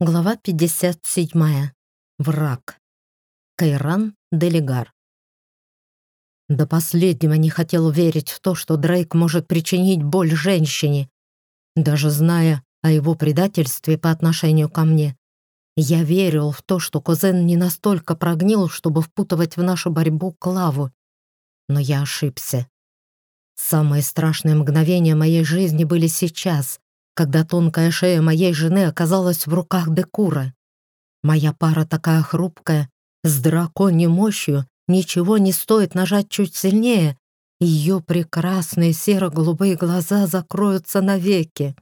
Глава 57. Враг. Кайран Делигар. До последнего не хотел верить в то, что Дрейк может причинить боль женщине. Даже зная о его предательстве по отношению ко мне, я верил в то, что кузен не настолько прогнил, чтобы впутывать в нашу борьбу Клаву. Но я ошибся. Самые страшные мгновения моей жизни были сейчас, когда тонкая шея моей жены оказалась в руках Декура. Моя пара такая хрупкая, с драконьей мощью, ничего не стоит нажать чуть сильнее, и ее прекрасные серо-голубые глаза закроются навеки.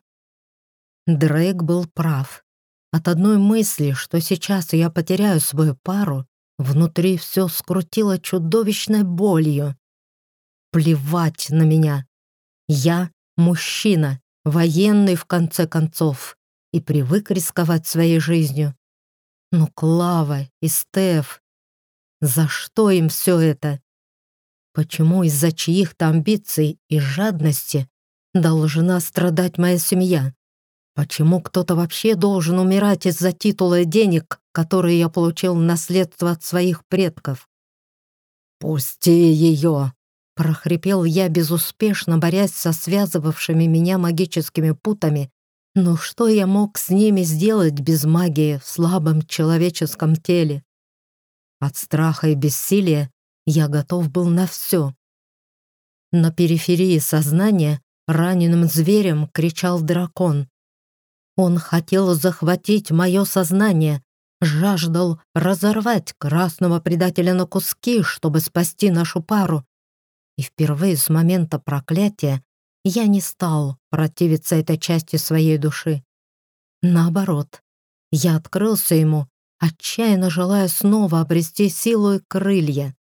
Дрейк был прав. От одной мысли, что сейчас я потеряю свою пару, внутри все скрутило чудовищной болью. Плевать на меня. Я мужчина, военный в конце концов, и привык рисковать своей жизнью. Но Клава и Стеф, за что им все это? Почему из-за чьих-то амбиций и жадности должна страдать моя семья? Почему кто-то вообще должен умирать из-за титула и денег, которые я получил в наследство от своих предков? «Пусти ее!» Прохрипел я безуспешно, борясь со связывавшими меня магическими путами. Но что я мог с ними сделать без магии в слабом человеческом теле? От страха и бессилия я готов был на все. На периферии сознания раненым зверем кричал дракон. Он хотел захватить мое сознание, жаждал разорвать красного предателя на куски, чтобы спасти нашу пару, и впервые с момента проклятия я не стал противиться этой части своей души. Наоборот, я открылся ему, отчаянно желая снова обрести силу и крылья.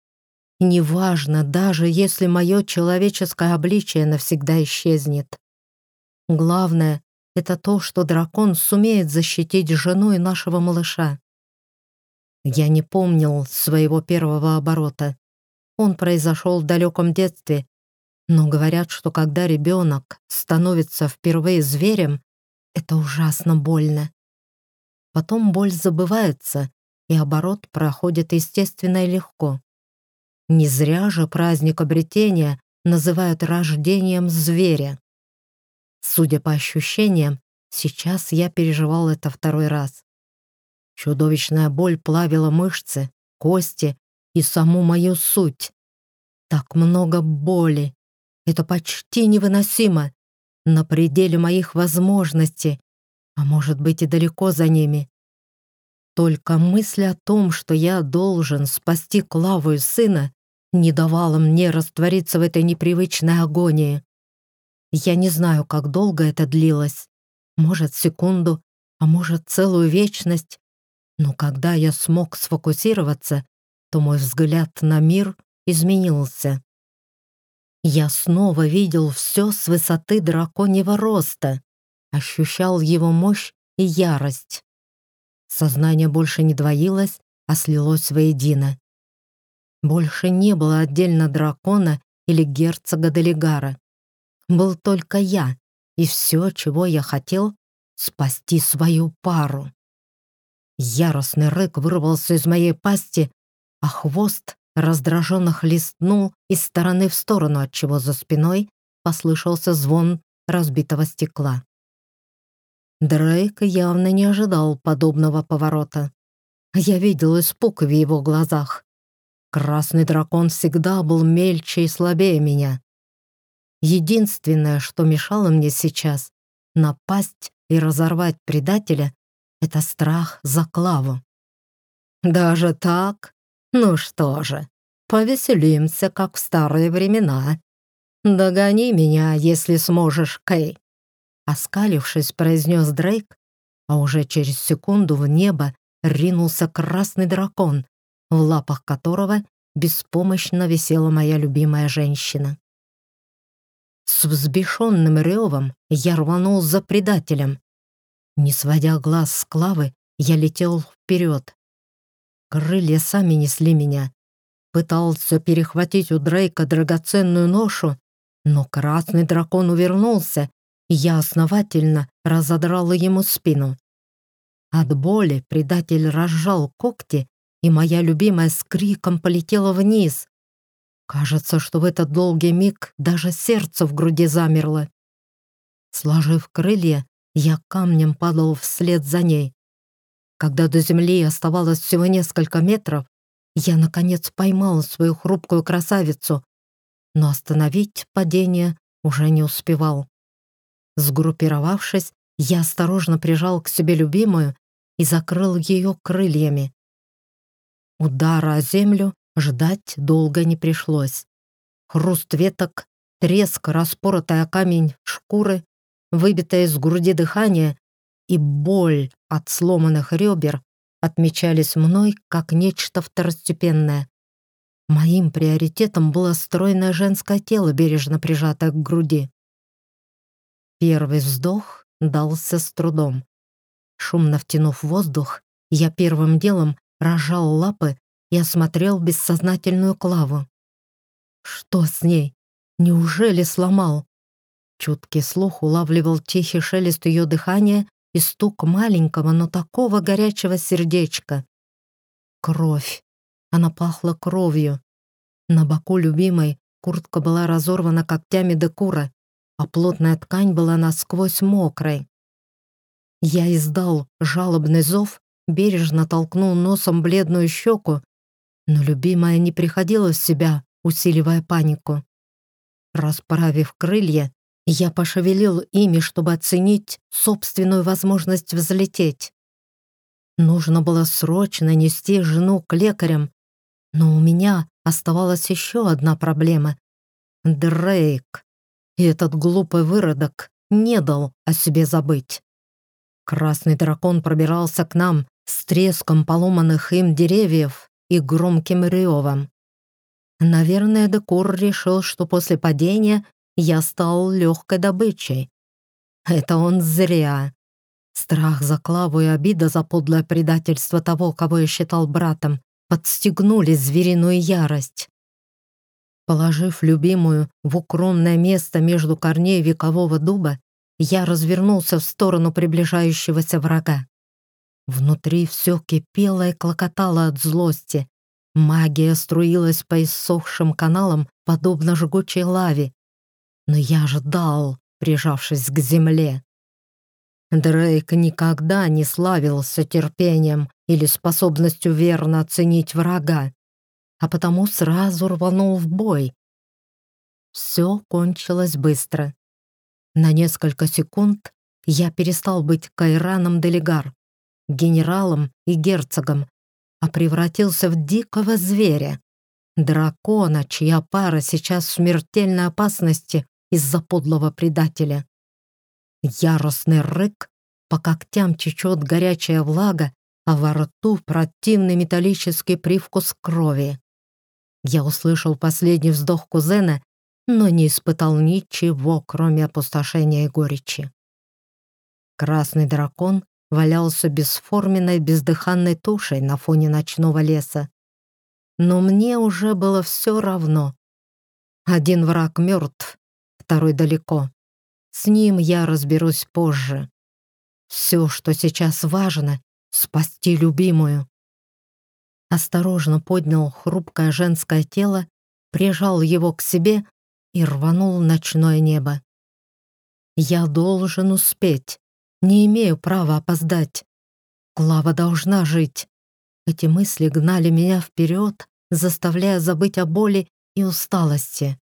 Неважно, даже если мое человеческое обличие навсегда исчезнет. Главное — это то, что дракон сумеет защитить жену и нашего малыша. Я не помнил своего первого оборота. Он произошел в далеком детстве, но говорят, что когда ребенок становится впервые зверем, это ужасно больно. Потом боль забывается, и оборот проходит естественно и легко. Не зря же праздник обретения называют рождением зверя. Судя по ощущениям, сейчас я переживал это второй раз. Чудовищная боль плавила мышцы, кости и саму мою суть. Так много боли. Это почти невыносимо. На пределе моих возможностей, а может быть и далеко за ними. Только мысль о том, что я должен спасти Клаву и сына, не давала мне раствориться в этой непривычной агонии. Я не знаю, как долго это длилось. Может, секунду, а может, целую вечность. Но когда я смог сфокусироваться, то мой взгляд на мир изменился. Я снова видел все с высоты драконьего роста, ощущал его мощь и ярость. Сознание больше не двоилось, а слилось воедино. Больше не было отдельно дракона или герцога Делигара. Был только я, и все, чего я хотел — спасти свою пару. Яростный рык вырвался из моей пасти, а хвост раздраженно хлестнул из стороны в сторону, отчего за спиной послышался звон разбитого стекла. Дрейк явно не ожидал подобного поворота. Я видел испуг в его глазах. Красный дракон всегда был мельче и слабее меня. Единственное, что мешало мне сейчас — напасть и разорвать предателя — это страх за Клаву. «Даже так?» Ну что же, повеселимся, как в старые времена. Догони меня, если сможешь, Кей. Оскалившись, произнес Дрейк, а уже через секунду в небо ринулся красный дракон, в лапах которого беспомощно висела моя любимая женщина. С взбешенным ревом я рванул за предателем. Не сводя глаз с Клавы, я летел вперед, Крылья сами несли меня. Пытался перехватить у Дрейка драгоценную ношу, но красный дракон увернулся, и я основательно разодрала ему спину. От боли предатель разжал когти, и моя любимая с криком полетела вниз. Кажется, что в этот долгий миг даже сердце в груди замерло. Сложив крылья, я камнем падал вслед за ней. Когда до земли оставалось всего несколько метров, я, наконец, поймал свою хрупкую красавицу, но остановить падение уже не успевал. Сгруппировавшись, я осторожно прижал к себе любимую и закрыл ее крыльями. Удара о землю ждать долго не пришлось. Хруст веток, треск, распоротая камень шкуры, выбитое из груди дыхание и боль от сломанных ребер отмечались мной как нечто второстепенное. Моим приоритетом было стройное женское тело, бережно прижатое к груди. Первый вздох дался с трудом. Шумно втянув воздух, я первым делом разжал лапы и осмотрел бессознательную Клаву. Что с ней? Неужели сломал? Чуткий слух улавливал тихий шелест ее дыхания и стук маленького, но такого горячего сердечка. Кровь. Она пахла кровью. На боку любимой куртка была разорвана когтями декура, а плотная ткань была насквозь мокрой. Я издал жалобный зов, бережно толкнул носом бледную щеку, но любимая не приходила в себя, усиливая панику. Расправив крылья, я пошевелил ими, чтобы оценить собственную возможность взлететь. Нужно было срочно нести жену к лекарям, но у меня оставалась еще одна проблема. Дрейк. И этот глупый выродок не дал о себе забыть. Красный дракон пробирался к нам с треском поломанных им деревьев и громким ревом. Наверное, Декур решил, что после падения я стал легкой добычей. Это он зря. Страх за Клаву и обида за подлое предательство того, кого я считал братом, подстегнули звериную ярость. Положив любимую в укромное место между корней векового дуба, я развернулся в сторону приближающегося врага. Внутри все кипело и клокотало от злости. Магия струилась по иссохшим каналам, подобно жгучей лаве, но я ждал, прижавшись к земле. Дрейк никогда не славился терпением или способностью верно оценить врага, а потому сразу рванул в бой. Все кончилось быстро. На несколько секунд я перестал быть Кайраном Делегар, генералом и герцогом, а превратился в дикого зверя, дракона, чья пара сейчас в смертельной опасности из-за подлого предателя. Яростный рык, по когтям течет горячая влага, а во рту противный металлический привкус крови. Я услышал последний вздох кузена, но не испытал ничего, кроме опустошения и горечи. Красный дракон валялся бесформенной, бездыханной тушей на фоне ночного леса. Но мне уже было все равно. Один враг мертв, второй далеко. С ним я разберусь позже. Все, что сейчас важно — спасти любимую. Осторожно поднял хрупкое женское тело, прижал его к себе и рванул ночное небо. Я должен успеть, не имею права опоздать. Клава должна жить. Эти мысли гнали меня вперед, заставляя забыть о боли и усталости.